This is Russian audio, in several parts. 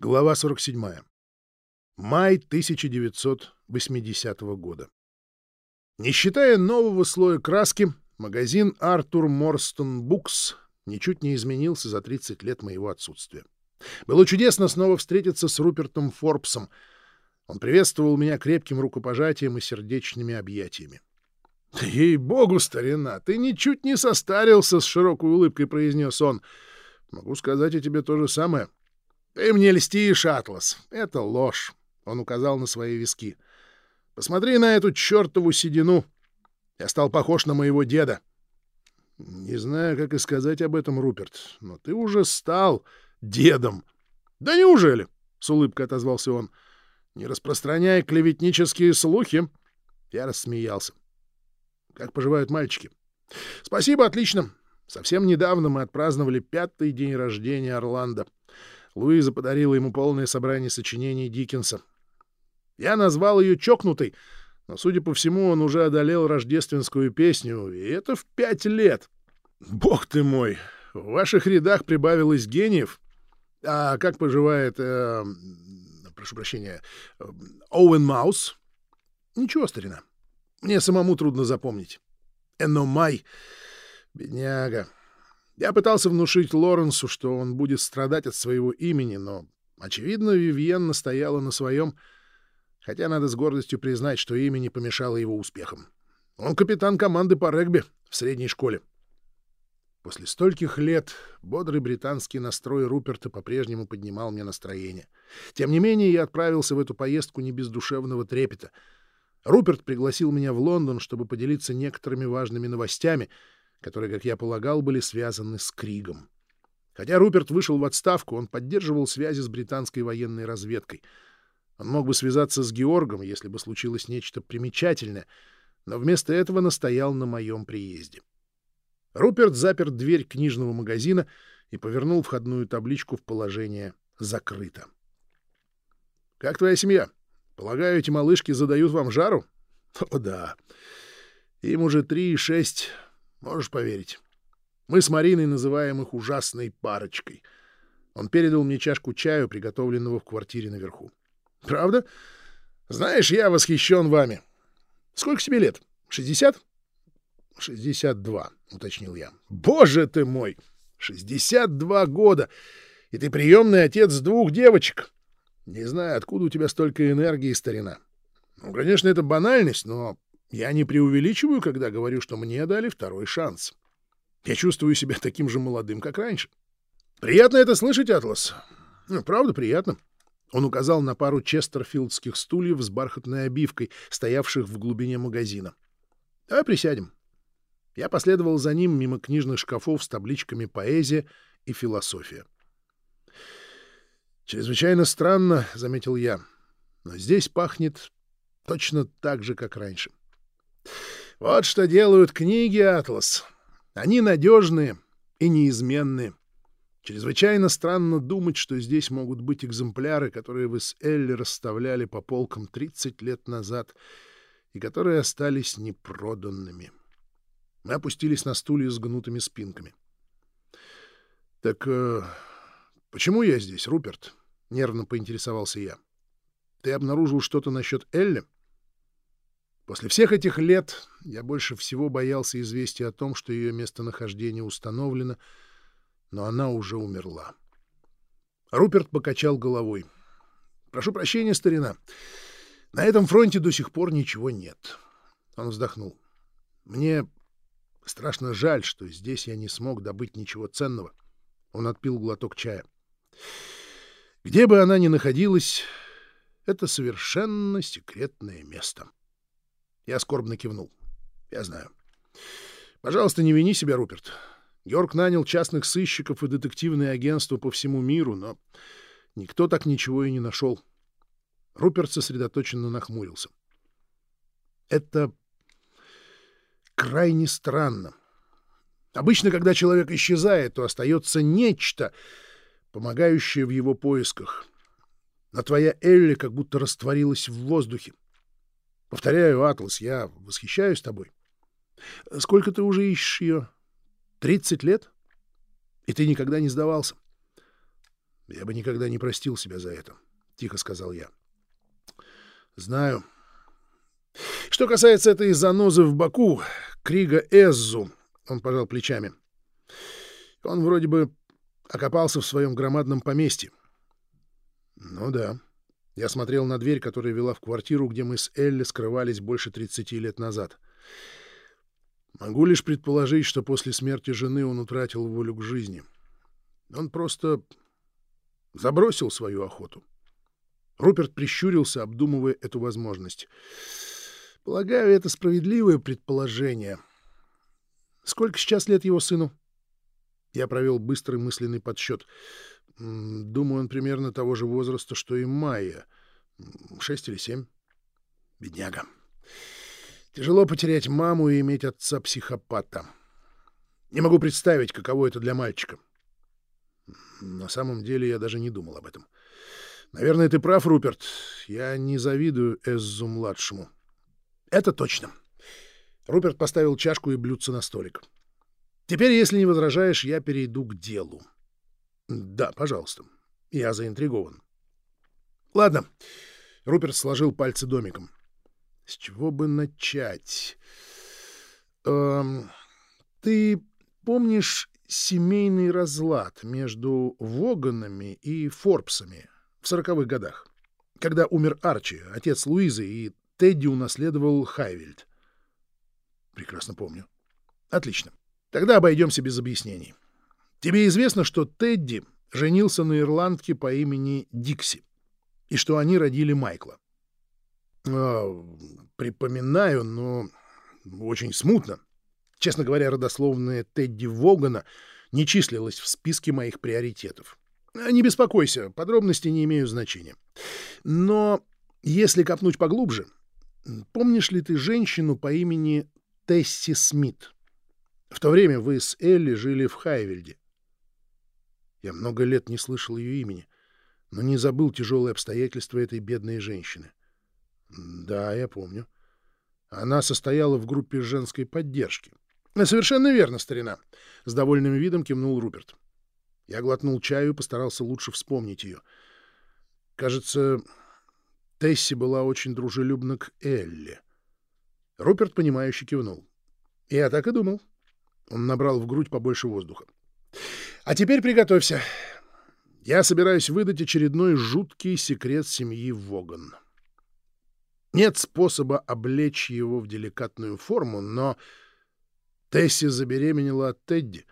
Глава 47. Май 1980 года. Не считая нового слоя краски, магазин Артур Морстон Букс ничуть не изменился за 30 лет моего отсутствия. Было чудесно снова встретиться с Рупертом Форбсом. Он приветствовал меня крепким рукопожатием и сердечными объятиями. — Ей-богу, старина, ты ничуть не состарился, — с широкой улыбкой произнес он. — Могу сказать о тебе то же самое. «Ты мне льстишь, Атлас. Это ложь», — он указал на свои виски. «Посмотри на эту чертову седину. Я стал похож на моего деда». «Не знаю, как и сказать об этом, Руперт, но ты уже стал дедом». «Да неужели?» — с улыбкой отозвался он. «Не распространяй клеветнические слухи». Я рассмеялся. «Как поживают мальчики?» «Спасибо, отлично. Совсем недавно мы отпраздновали пятый день рождения Орландо. Луиза подарила ему полное собрание сочинений Диккенса. Я назвал ее «Чокнутой», но, судя по всему, он уже одолел рождественскую песню, и это в пять лет. Бог ты мой! В ваших рядах прибавилось гениев. А как поживает... Э, прошу прощения... Оуэн Маус? Ничего, старина. Мне самому трудно запомнить. Эномай. Бедняга. Я пытался внушить Лоренсу, что он будет страдать от своего имени, но, очевидно, Вивьен настояла на своем, хотя надо с гордостью признать, что имя не помешало его успехам. Он капитан команды по регби в средней школе. После стольких лет бодрый британский настрой Руперта по-прежнему поднимал мне настроение. Тем не менее, я отправился в эту поездку не без душевного трепета. Руперт пригласил меня в Лондон, чтобы поделиться некоторыми важными новостями — которые, как я полагал, были связаны с Кригом. Хотя Руперт вышел в отставку, он поддерживал связи с британской военной разведкой. Он мог бы связаться с Георгом, если бы случилось нечто примечательное, но вместо этого настоял на моем приезде. Руперт запер дверь книжного магазина и повернул входную табличку в положение «Закрыто». «Как твоя семья? Полагаю, эти малышки задают вам жару?» «О, да. Им уже три и шесть, Можешь поверить. Мы с Мариной называем их ужасной парочкой. Он передал мне чашку чаю, приготовленного в квартире наверху. Правда? Знаешь, я восхищен вами. Сколько тебе лет? Шестьдесят? Шестьдесят два, уточнил я. Боже ты мой! Шестьдесят два года! И ты приемный отец двух девочек. Не знаю, откуда у тебя столько энергии, старина. Ну, конечно, это банальность, но я не преувеличиваю, когда говорю, что мне дали второй шанс. Я чувствую себя таким же молодым, как раньше. Приятно это слышать, Атлас. Ну, правда, приятно. Он указал на пару честерфилдских стульев с бархатной обивкой, стоявших в глубине магазина. Давай присядем. Я последовал за ним мимо книжных шкафов с табличками «Поэзия» и «Философия». «Чрезвычайно странно», — заметил я, — «но здесь пахнет точно так же, как раньше». Вот что делают книги «Атлас». Они надежные и неизменные. Чрезвычайно странно думать, что здесь могут быть экземпляры, которые вы с Элли расставляли по полкам 30 лет назад и которые остались непроданными. Мы опустились на стулья с гнутыми спинками. — Так э, почему я здесь, Руперт? — нервно поинтересовался я. — Ты обнаружил что-то насчет Элли? — После всех этих лет я больше всего боялся известия о том, что ее местонахождение установлено, но она уже умерла. Руперт покачал головой. «Прошу прощения, старина. На этом фронте до сих пор ничего нет». Он вздохнул. «Мне страшно жаль, что здесь я не смог добыть ничего ценного». Он отпил глоток чая. «Где бы она ни находилась, это совершенно секретное место». Я скорбно кивнул. Я знаю. Пожалуйста, не вини себя, Руперт. Георг нанял частных сыщиков и детективные агентства по всему миру, но никто так ничего и не нашел. Руперт сосредоточенно нахмурился. Это крайне странно. Обычно, когда человек исчезает, то остается нечто, помогающее в его поисках. А твоя Элли как будто растворилась в воздухе. Повторяю, Атлас, я восхищаюсь тобой. Сколько ты уже ищешь ее? Тридцать лет? И ты никогда не сдавался? Я бы никогда не простил себя за это, — тихо сказал я. — Знаю. Что касается этой занозы в боку, Крига Эззу, он пожал плечами. Он вроде бы окопался в своем громадном поместье. Ну да. Я смотрел на дверь, которая вела в квартиру, где мы с Элли скрывались больше 30 лет назад. Могу лишь предположить, что после смерти жены он утратил волю к жизни. Он просто забросил свою охоту. Руперт прищурился, обдумывая эту возможность. Полагаю, это справедливое предположение. Сколько сейчас лет его сыну? Я провел быстрый мысленный подсчет. Думаю, он примерно того же возраста, что и Майя. Шесть или семь. Бедняга. Тяжело потерять маму и иметь отца-психопата. Не могу представить, каково это для мальчика. На самом деле я даже не думал об этом. Наверное, ты прав, Руперт. Я не завидую Эззу-младшему. Это точно. Руперт поставил чашку и блюдце на столик. Теперь, если не возражаешь, я перейду к делу. Да, пожалуйста. Я заинтригован. Ладно. Руперт сложил пальцы домиком. С чего бы начать? Эм, ты помнишь семейный разлад между Воганами и Форбсами в сороковых годах, когда умер Арчи, отец Луизы, и Тедди унаследовал Хайвельд? Прекрасно помню. Отлично. Тогда обойдемся без объяснений. Тебе известно, что Тедди женился на ирландке по имени Дикси, и что они родили Майкла. А, припоминаю, но очень смутно. Честно говоря, родословная Тедди Вогана не числилась в списке моих приоритетов. Не беспокойся, подробности не имеют значения. Но если копнуть поглубже, помнишь ли ты женщину по имени Тесси Смит? В то время вы с Элли жили в Хайвельде. Я много лет не слышал ее имени, но не забыл тяжелые обстоятельства этой бедной женщины. Да, я помню. Она состояла в группе женской поддержки. Совершенно верно, старина. С довольным видом кивнул Руперт. Я глотнул чаю и постарался лучше вспомнить ее. Кажется, Тесси была очень дружелюбна к Элли. Руперт, понимающе кивнул. Я так и думал. Он набрал в грудь побольше воздуха. «А теперь приготовься. Я собираюсь выдать очередной жуткий секрет семьи Воган. Нет способа облечь его в деликатную форму, но Тесси забеременела от Тедди,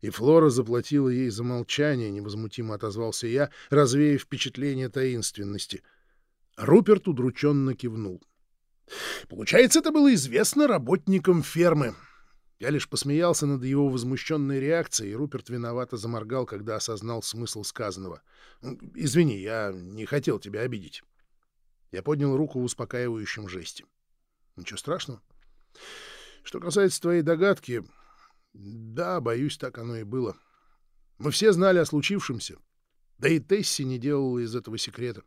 и Флора заплатила ей за молчание, невозмутимо отозвался я, развеяв впечатление таинственности. Руперт удрученно кивнул. Получается, это было известно работникам фермы. Я лишь посмеялся над его возмущенной реакцией, и Руперт виновато заморгал, когда осознал смысл сказанного. «Извини, я не хотел тебя обидеть». Я поднял руку в успокаивающем жесте. «Ничего страшного. Что касается твоей догадки, да, боюсь, так оно и было. Мы все знали о случившемся, да и Тесси не делала из этого секрета».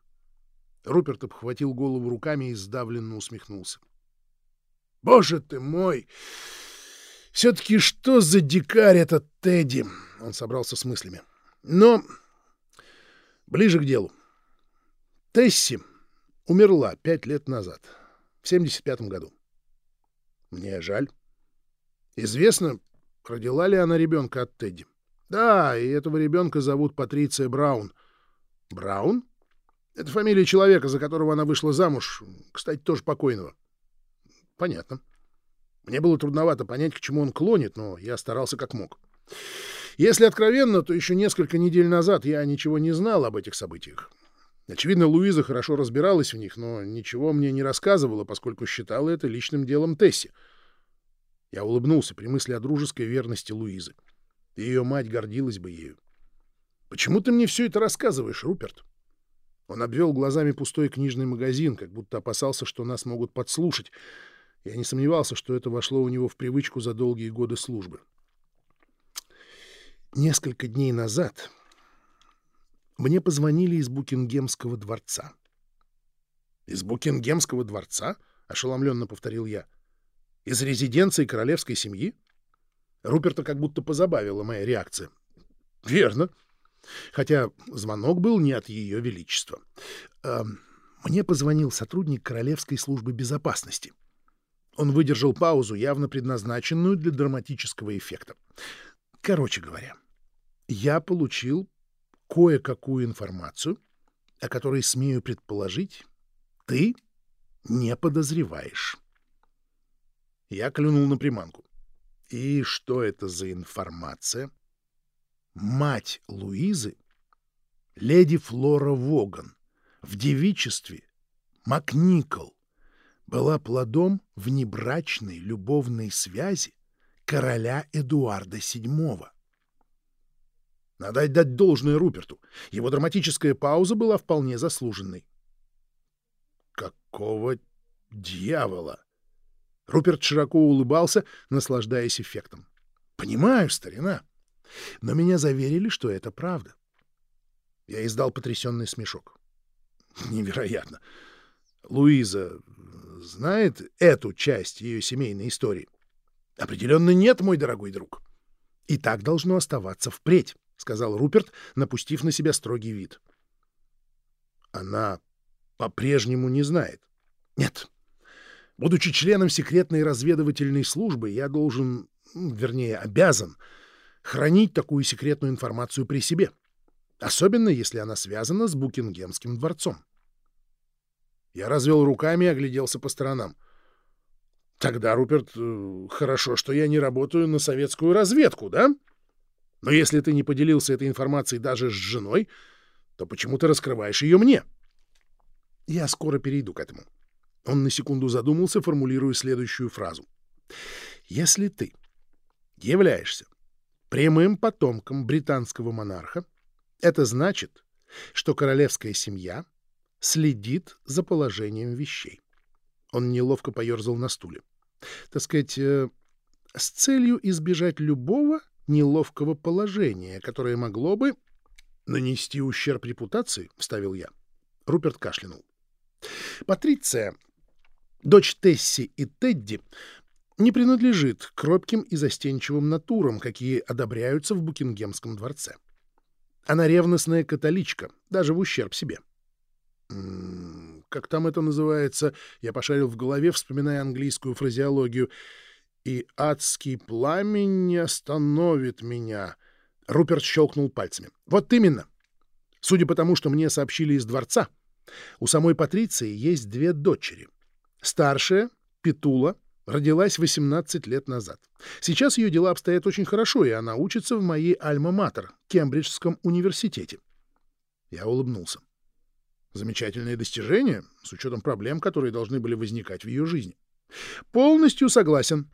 Руперт обхватил голову руками и сдавленно усмехнулся. «Боже ты мой!» Все-таки что за дикарь этот Тедди? Он собрался с мыслями. Но ближе к делу. Тесси умерла пять лет назад, в 75-м году. Мне жаль. Известно, родила ли она ребенка от Тедди. Да, и этого ребенка зовут Патриция Браун. Браун? Это фамилия человека, за которого она вышла замуж, кстати, тоже покойного. Понятно. Мне было трудновато понять, к чему он клонит, но я старался как мог. Если откровенно, то еще несколько недель назад я ничего не знал об этих событиях. Очевидно, Луиза хорошо разбиралась в них, но ничего мне не рассказывала, поскольку считала это личным делом Тесси. Я улыбнулся при мысли о дружеской верности Луизы. Ее мать гордилась бы ею. «Почему ты мне все это рассказываешь, Руперт?» Он обвел глазами пустой книжный магазин, как будто опасался, что нас могут подслушать, я не сомневался, что это вошло у него в привычку за долгие годы службы. Несколько дней назад мне позвонили из Букингемского дворца. «Из Букингемского дворца?» — ошеломленно повторил я. «Из резиденции королевской семьи?» Руперта как будто позабавила моя реакция. «Верно. Хотя звонок был не от Ее Величества. Э, мне позвонил сотрудник Королевской службы безопасности. Он выдержал паузу, явно предназначенную для драматического эффекта. Короче говоря, я получил кое-какую информацию, о которой, смею предположить, ты не подозреваешь. Я клюнул на приманку. И что это за информация? Мать Луизы, леди Флора Воган, в девичестве Макникол, была плодом внебрачной любовной связи короля Эдуарда VII. Надо отдать должное Руперту. Его драматическая пауза была вполне заслуженной. Какого дьявола? Руперт широко улыбался, наслаждаясь эффектом. «Понимаю, старина. Но меня заверили, что это правда». Я издал потрясенный смешок. «Невероятно. Луиза знает эту часть ее семейной истории?» «Определенно нет, мой дорогой друг. И так должно оставаться впредь», — сказал Руперт, напустив на себя строгий вид. «Она по-прежнему не знает?» «Нет, Будучи членом секретной разведывательной службы, я должен, вернее, обязан хранить такую секретную информацию при себе, особенно если она связана с Букингемским дворцом. Я развел руками и огляделся по сторонам. Тогда, Руперт, э, хорошо, что я не работаю на советскую разведку, да? Но если ты не поделился этой информацией даже с женой, то почему ты раскрываешь ее мне? Я скоро перейду к этому. Он на секунду задумался, формулируя следующую фразу. «Если ты являешься прямым потомком британского монарха, это значит, что королевская семья следит за положением вещей». Он неловко поерзал на стуле. Так сказать, э, с целью избежать любого неловкого положения, которое могло бы нанести ущерб репутации, — вставил я. Руперт кашлянул. Патриция Дочь Тесси и Тедди не принадлежит к робким и застенчивым натурам, какие одобряются в Букингемском дворце. Она ревностная католичка, даже в ущерб себе. Как там это называется? Я пошарил в голове, вспоминая английскую фразеологию. «И адский пламень не остановит меня». Руперт щелкнул пальцами. «Вот именно. Судя по тому, что мне сообщили из дворца, у самой Патриции есть две дочери — Старшая, Петула, родилась 18 лет назад. Сейчас ее дела обстоят очень хорошо, и она учится в моей Альма-Матер, Кембриджском университете. Я улыбнулся. Замечательное достижение, с учетом проблем, которые должны были возникать в ее жизни. Полностью согласен.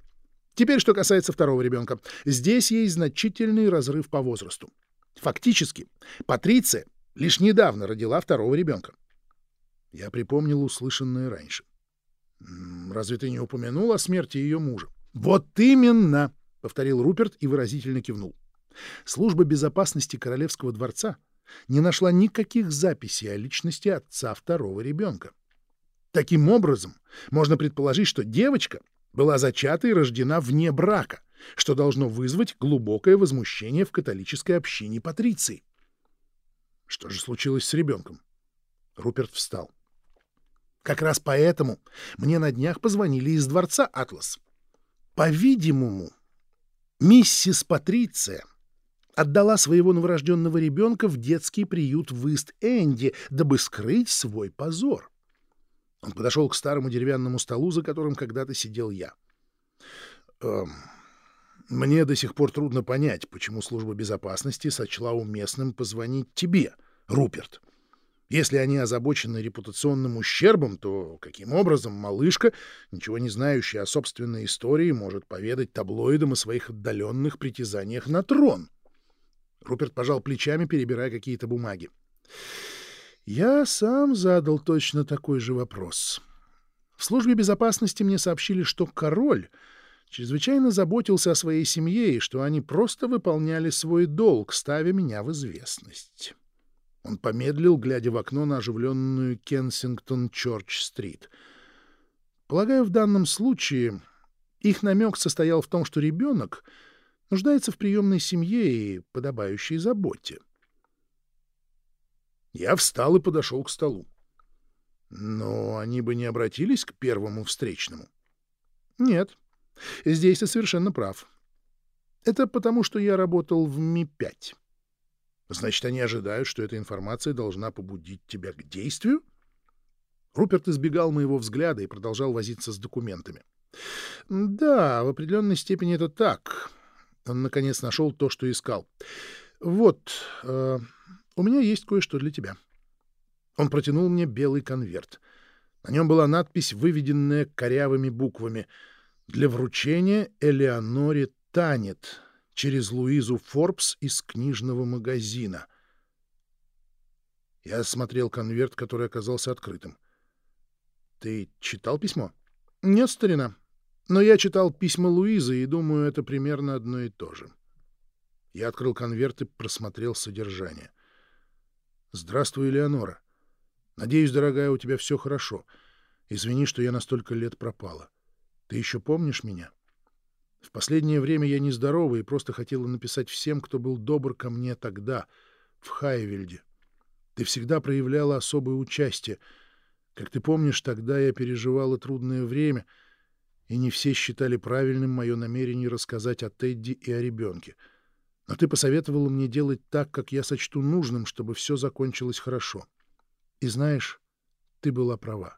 Теперь, что касается второго ребенка. Здесь есть значительный разрыв по возрасту. Фактически, Патриция лишь недавно родила второго ребенка. Я припомнил услышанное раньше. «Разве ты не упомянул о смерти ее мужа?» «Вот именно!» — повторил Руперт и выразительно кивнул. Служба безопасности Королевского дворца не нашла никаких записей о личности отца второго ребенка. Таким образом, можно предположить, что девочка была зачата и рождена вне брака, что должно вызвать глубокое возмущение в католической общине Патриции. Что же случилось с ребенком? Руперт встал. — как раз поэтому мне на днях позвонили из дворца «Атлас». По-видимому, миссис Патриция отдала своего новорожденного ребенка в детский приют в Ист-Энди, дабы скрыть свой позор. Он подошел к старому деревянному столу, за которым когда-то сидел я. Эм, мне до сих пор трудно понять, почему служба безопасности сочла уместным позвонить тебе, Руперт. — если они озабочены репутационным ущербом, то каким образом малышка, ничего не знающая о собственной истории, может поведать таблоидам о своих отдаленных притязаниях на трон? Руперт пожал плечами, перебирая какие-то бумаги. Я сам задал точно такой же вопрос. В службе безопасности мне сообщили, что король чрезвычайно заботился о своей семье и что они просто выполняли свой долг, ставя меня в известность. Он помедлил, глядя в окно на оживленную Кенсингтон-Чорч-стрит. Полагаю, в данном случае их намек состоял в том, что ребенок нуждается в приемной семье и подобающей заботе. Я встал и подошел к столу. Но они бы не обратились к первому встречному. Нет, здесь ты совершенно прав. Это потому, что я работал в Ми-5. Значит, они ожидают, что эта информация должна побудить тебя к действию? Руперт избегал моего взгляда и продолжал возиться с документами. Да, в определенной степени это так. Он, наконец, нашел то, что искал. Вот, э, у меня есть кое-что для тебя. Он протянул мне белый конверт. На нем была надпись, выведенная корявыми буквами «Для вручения Элеоноре Танет через Луизу Форбс из книжного магазина». Я осмотрел конверт, который оказался открытым. «Ты читал письмо?» «Нет, старина. Но я читал письма Луизы и думаю, это примерно одно и то же». Я открыл конверт и просмотрел содержание. «Здравствуй, Элеонора. Надеюсь, дорогая, у тебя все хорошо. Извини, что я на столько лет пропала. Ты еще помнишь меня? В последнее время я нездорова и просто хотела написать всем, кто был добр ко мне тогда, в Хайвельде. Ты всегда проявляла особое участие. Как ты помнишь, тогда я переживала трудное время, и не все считали правильным мое намерение рассказать о Тедди и о ребенке. Но ты посоветовала мне делать так, как я сочту нужным, чтобы все закончилось хорошо. — и знаешь, ты была права.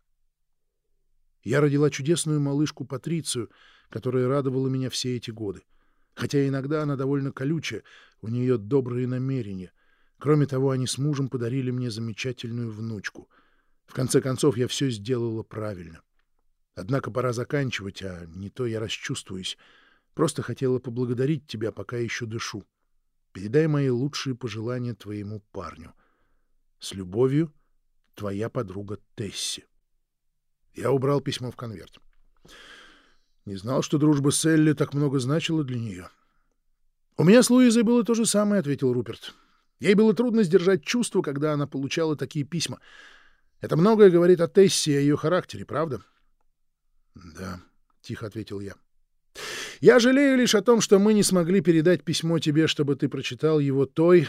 Я родила чудесную малышку Патрицию, которая радовала меня все эти годы. Хотя иногда она довольно колючая, у нее добрые намерения. Кроме того, они с мужем подарили мне замечательную внучку. В конце концов, я все сделала правильно. Однако пора заканчивать, а не то я расчувствуюсь. Просто хотела поблагодарить тебя, пока еще дышу. Передай мои лучшие пожелания твоему парню. С любовью — твоя подруга Тесси. Я убрал письмо в конверт. Не знал, что дружба с Элли так много значила для нее. «У меня с Луизой было то же самое», — ответил Руперт. «Ей было трудно сдержать чувства, когда она получала такие письма. Это многое говорит о Тессе и о ее характере, правда?» «Да», — тихо ответил я. «Я жалею лишь о том, что мы не смогли передать письмо тебе, чтобы ты прочитал его той,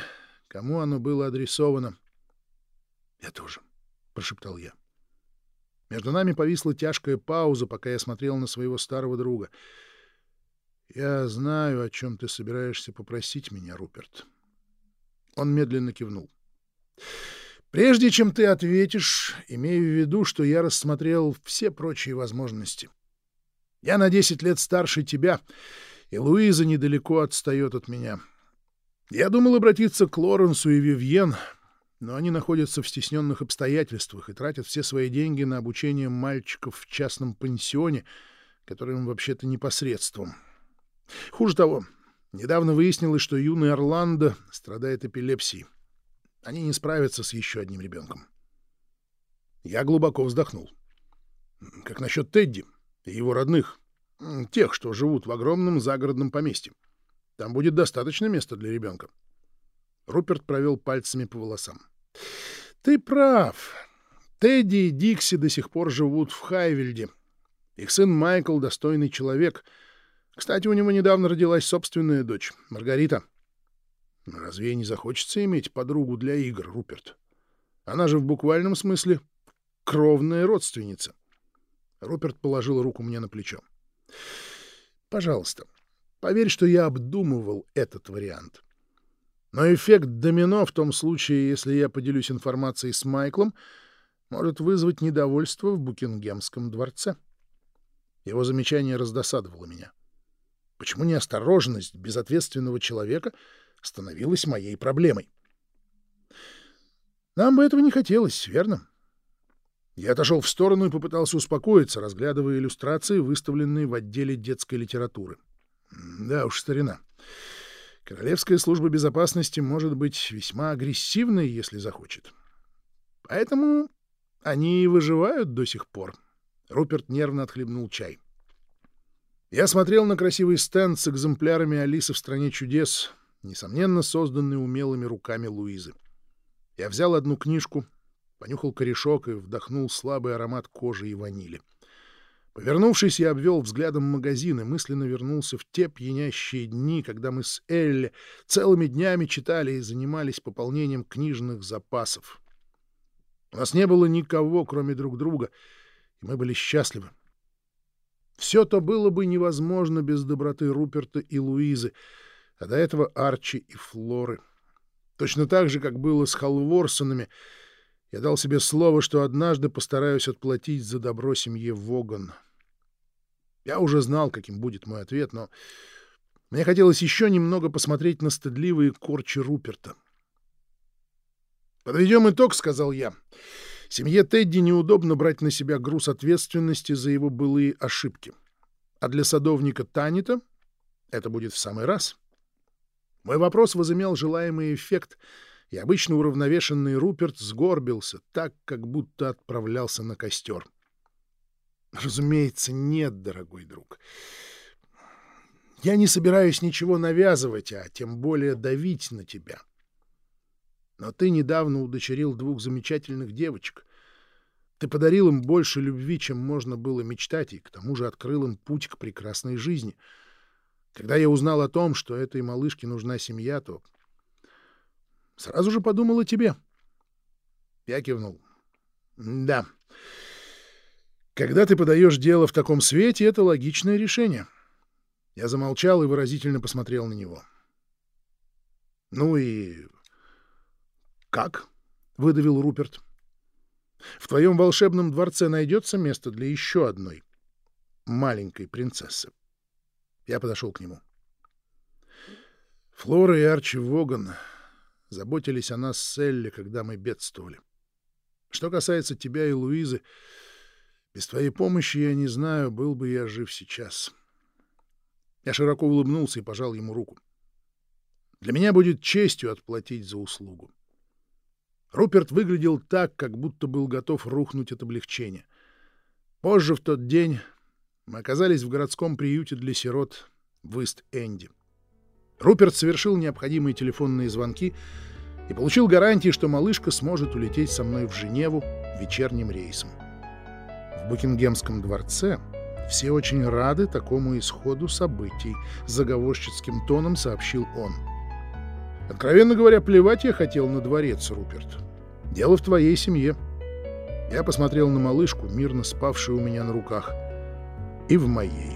кому оно было адресовано». «Я тоже», прошептал я. Между нами повисла тяжкая пауза, пока я смотрел на своего старого друга. «Я знаю, о чем ты собираешься попросить меня, Руперт». Он медленно кивнул. «Прежде чем ты ответишь, имею в виду, что я рассмотрел все прочие возможности. Я на десять лет старше тебя, и Луиза недалеко отстает от меня. Я думал обратиться к Лоренсу и Вивьен, но они находятся в стесненных обстоятельствах и тратят все свои деньги на обучение мальчиков в частном пансионе, которым вообще-то непосредством. Хуже того, недавно выяснилось, что юный Орландо страдает эпилепсией. Они не справятся с еще одним ребенком. Я глубоко вздохнул. Как насчет Тедди и его родных, тех, что живут в огромном загородном поместье? Там будет достаточно места для ребенка. Руперт провел пальцами по волосам. «Ты прав. Тедди и Дикси до сих пор живут в Хайвельде. Их сын Майкл — достойный человек. Кстати, у него недавно родилась собственная дочь, Маргарита. Разве ей не захочется иметь подругу для игр, Руперт? Она же в буквальном смысле кровная родственница». Руперт положил руку мне на плечо. «Пожалуйста, поверь, что я обдумывал этот вариант. Но эффект домино в том случае, если я поделюсь информацией с Майклом, может вызвать недовольство в Букингемском дворце. Его замечание раздосадовало меня. Почему неосторожность безответственного человека становилась моей проблемой? Нам бы этого не хотелось, верно? Я отошел в сторону и попытался успокоиться, разглядывая иллюстрации, выставленные в отделе детской литературы. Да уж, старина. Королевская служба безопасности может быть весьма агрессивной, если захочет. Поэтому они и выживают до сих пор. Руперт нервно отхлебнул чай. Я смотрел на красивый стенд с экземплярами Алисы в «Стране чудес», несомненно, созданный умелыми руками Луизы. Я взял одну книжку, понюхал корешок и вдохнул слабый аромат кожи и ванили. — Повернувшись, я обвел взглядом магазин и мысленно вернулся в те пьянящие дни, когда мы с Элли целыми днями читали и занимались пополнением книжных запасов. У нас не было никого, кроме друг друга, и мы были счастливы. Все то было бы невозможно без доброты Руперта и Луизы, а до этого Арчи и Флоры. Точно так же, как было с Халворсонами, я дал себе слово, что однажды постараюсь отплатить за добро семье Воган. Я уже знал, каким будет мой ответ, но мне хотелось еще немного посмотреть на стыдливые корчи Руперта. «Подведем итог», — сказал я. Семье Тедди неудобно брать на себя груз ответственности за его былые ошибки. А для садовника Танита это будет в самый раз. Мой вопрос возымел желаемый эффект, и обычно уравновешенный Руперт сгорбился, так, как будто отправлялся на костер. Разумеется, нет, дорогой друг. Я не собираюсь ничего навязывать, а тем более давить на тебя. — но ты недавно удочерил двух замечательных девочек. Ты подарил им больше любви, чем можно было мечтать, и к тому же открыл им путь к прекрасной жизни. Когда я узнал о том, что этой малышке нужна семья, то сразу же подумал о тебе. Я кивнул. Да. Когда ты подаешь дело в таком свете, это логичное решение. Я замолчал и выразительно посмотрел на него. Ну и «Как?» — выдавил Руперт. «В твоем волшебном дворце найдется место для еще одной маленькой принцессы». Я подошел к нему. Флора и Арчи Воган заботились о нас с Элли, когда мы бедствовали. Что касается тебя и Луизы, без твоей помощи, я не знаю, был бы я жив сейчас. Я широко улыбнулся и пожал ему руку. Для меня будет честью отплатить за услугу. Руперт выглядел так, как будто был готов рухнуть от облегчения. Позже в тот день мы оказались в городском приюте для сирот в Ист-Энди. Руперт совершил необходимые телефонные звонки и получил гарантии, что малышка сможет улететь со мной в Женеву вечерним рейсом. В Букингемском дворце все очень рады такому исходу событий, заговорщицким тоном сообщил он. Откровенно говоря, плевать я хотел на дворец, Руперт. Дело в твоей семье. Я посмотрел на малышку, мирно спавшую у меня на руках, и в моей.